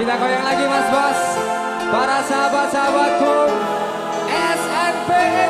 Kita goyang lagi mas bos Para sahabat-sahabatku SNPE